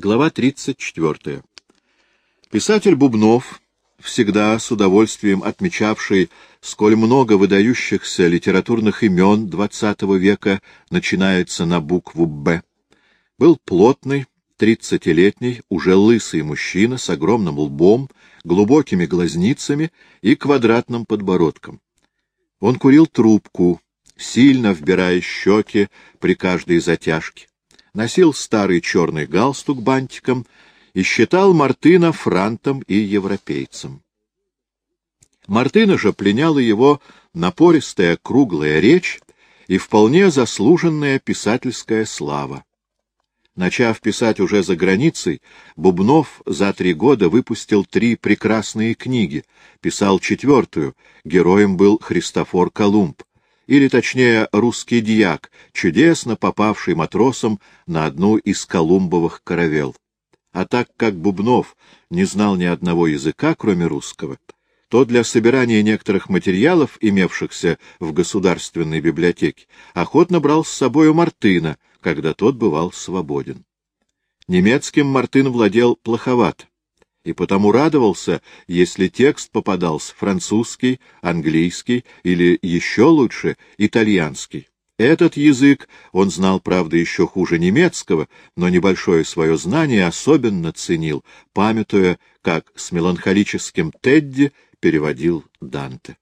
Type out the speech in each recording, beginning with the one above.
Глава 34. Писатель Бубнов, всегда с удовольствием отмечавший, сколь много выдающихся литературных имен XX века начинается на букву «Б», был плотный, тридцатилетний, уже лысый мужчина с огромным лбом, глубокими глазницами и квадратным подбородком. Он курил трубку, сильно вбирая щеки при каждой затяжке, носил старый черный галстук бантиком и считал Мартына франтом и европейцем. Мартына же пленяла его напористая круглая речь и вполне заслуженная писательская слава. Начав писать уже за границей, Бубнов за три года выпустил три прекрасные книги, писал четвертую, героем был Христофор Колумб, или, точнее, русский дьяк, чудесно попавший матросом на одну из колумбовых каравел. А так как Бубнов не знал ни одного языка, кроме русского, то для собирания некоторых материалов, имевшихся в государственной библиотеке, охотно брал с собою Мартына, когда тот бывал свободен. Немецким Мартын владел плоховато, и потому радовался, если текст попадался французский, английский или, еще лучше, итальянский. Этот язык он знал, правда, еще хуже немецкого, но небольшое свое знание особенно ценил, памятуя, как с меланхолическим Тедди переводил Данте.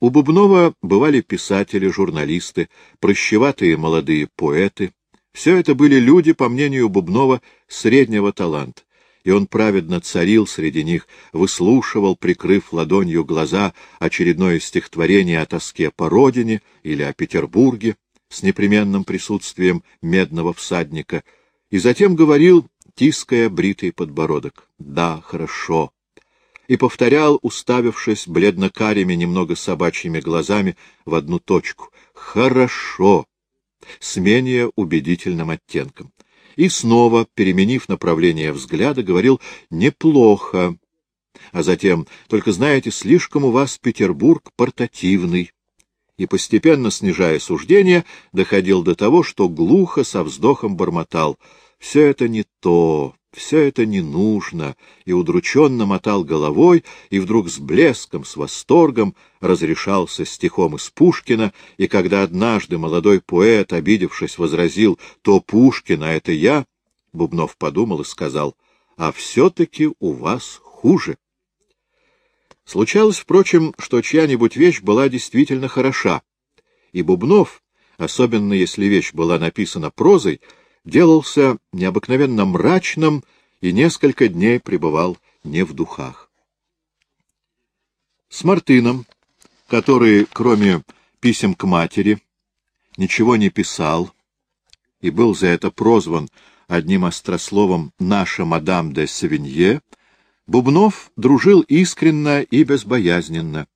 У Бубнова бывали писатели, журналисты, прощеватые молодые поэты. Все это были люди, по мнению Бубнова, среднего таланта, и он праведно царил среди них, выслушивал, прикрыв ладонью глаза, очередное стихотворение о тоске по родине или о Петербурге с непременным присутствием медного всадника, и затем говорил, тиская бритый подбородок, «Да, хорошо, и повторял, уставившись бледно-карими, немного собачьими глазами в одну точку. «Хорошо!» с менее убедительным оттенком. И снова, переменив направление взгляда, говорил «неплохо». А затем, только знаете, слишком у вас Петербург портативный. И постепенно, снижая суждение, доходил до того, что глухо со вздохом бормотал. Все это не то, все это не нужно, и удрученно мотал головой, и вдруг с блеском, с восторгом разрешался стихом из Пушкина, и когда однажды молодой поэт, обидевшись, возразил «То Пушкина, это я», Бубнов подумал и сказал «А все-таки у вас хуже». Случалось, впрочем, что чья-нибудь вещь была действительно хороша, и Бубнов, особенно если вещь была написана прозой, делался необыкновенно мрачным и несколько дней пребывал не в духах. С Мартыном, который, кроме писем к матери, ничего не писал и был за это прозван одним острословом «наша мадам де Савинье», Бубнов дружил искренно и безбоязненно,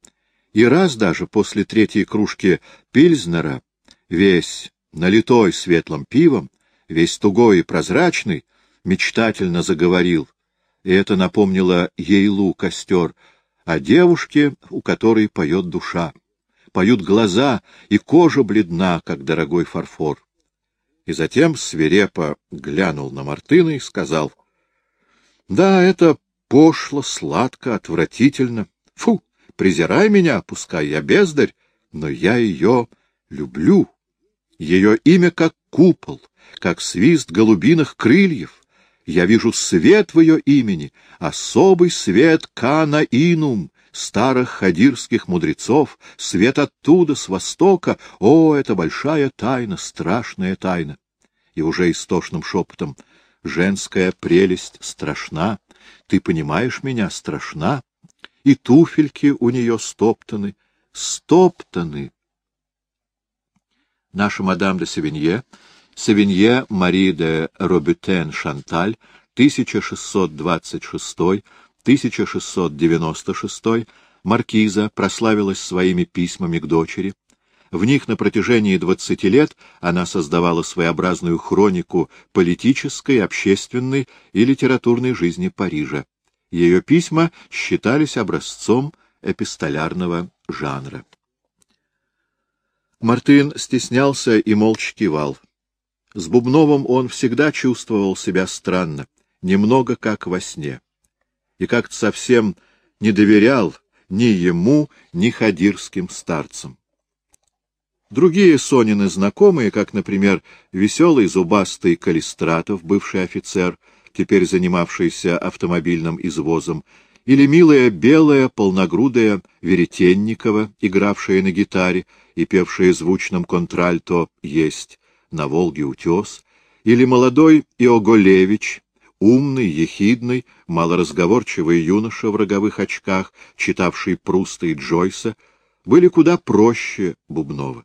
и раз даже после третьей кружки Пильзнера, весь налитой светлым пивом, весь тугой и прозрачный, мечтательно заговорил, и это напомнило Ейлу костер, о девушке, у которой поет душа. Поют глаза, и кожа бледна, как дорогой фарфор. И затем свирепо глянул на Мартына и сказал, — Да, это пошло, сладко, отвратительно. Фу, презирай меня, пускай я бездарь, но я ее люблю. Ее имя как купол, как свист голубиных крыльев. Я вижу свет в ее имени, особый свет Канаинум, старых хадирских мудрецов, свет оттуда, с востока. О, это большая тайна, страшная тайна. И уже истошным шепотом женская прелесть страшна. Ты понимаешь меня, страшна. И туфельки у нее стоптаны, стоптаны. Наша мадам де Севинье Савинье Мари де Робютен-Шанталь, 1626-1696, маркиза, прославилась своими письмами к дочери. В них на протяжении двадцати лет она создавала своеобразную хронику политической, общественной и литературной жизни Парижа. Ее письма считались образцом эпистолярного жанра. Мартын стеснялся и молча кивал. С Бубновым он всегда чувствовал себя странно, немного как во сне, и как-то совсем не доверял ни ему, ни хадирским старцам. Другие Сонины знакомые, как, например, веселый зубастый Калистратов, бывший офицер, теперь занимавшийся автомобильным извозом, или милая белая полногрудая Веретенникова, игравшая на гитаре и певшая звучным контральто «Есть», на Волге утес, или молодой Иоголевич, умный, ехидный, малоразговорчивый юноша в роговых очках, читавший Пруста и Джойса, были куда проще Бубнова.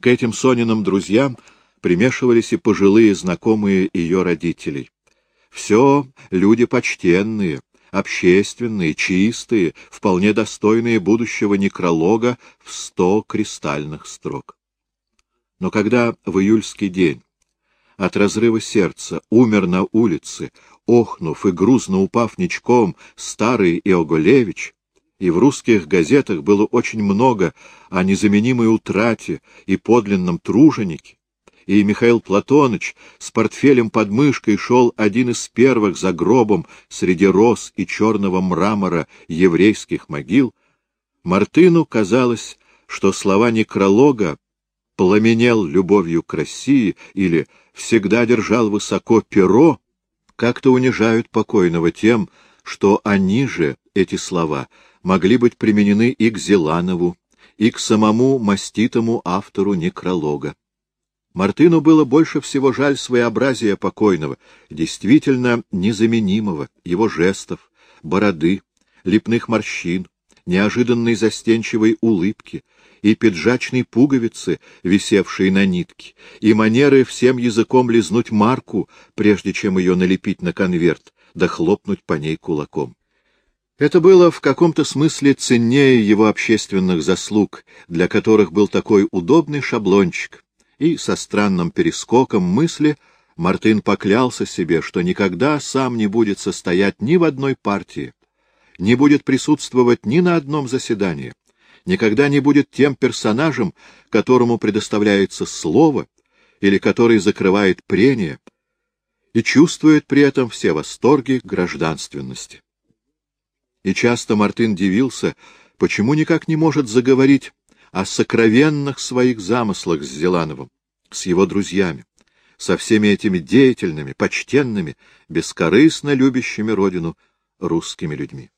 К этим Сониным друзьям примешивались и пожилые знакомые ее родителей. Все люди почтенные, общественные, чистые, вполне достойные будущего некролога в сто кристальных строк. Но когда в июльский день от разрыва сердца умер на улице, охнув и грузно упав ничком, старый Иоголевич, и в русских газетах было очень много о незаменимой утрате и подлинном труженике, и Михаил Платоныч с портфелем под мышкой шел один из первых за гробом среди роз и черного мрамора еврейских могил, Мартыну казалось, что слова некролога пламенел любовью к России или всегда держал высоко перо, как-то унижают покойного тем, что они же, эти слова, могли быть применены и к Зеланову, и к самому маститому автору некролога. Мартыну было больше всего жаль своеобразия покойного, действительно незаменимого, его жестов, бороды, лепных морщин, неожиданной застенчивой улыбки, и пиджачной пуговицы, висевшей на нитке, и манеры всем языком лизнуть марку, прежде чем ее налепить на конверт, да хлопнуть по ней кулаком. Это было в каком-то смысле ценнее его общественных заслуг, для которых был такой удобный шаблончик, и со странным перескоком мысли Мартын поклялся себе, что никогда сам не будет состоять ни в одной партии, не будет присутствовать ни на одном заседании, никогда не будет тем персонажем, которому предоставляется слово или который закрывает прение и чувствует при этом все восторги гражданственности. И часто Мартын дивился, почему никак не может заговорить о сокровенных своих замыслах с Зелановым, с его друзьями, со всеми этими деятельными, почтенными, бескорыстно любящими родину русскими людьми.